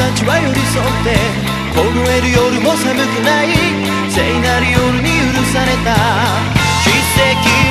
たちは寄り添って凍える夜も寒くない。聖なる夜に許された。奇跡。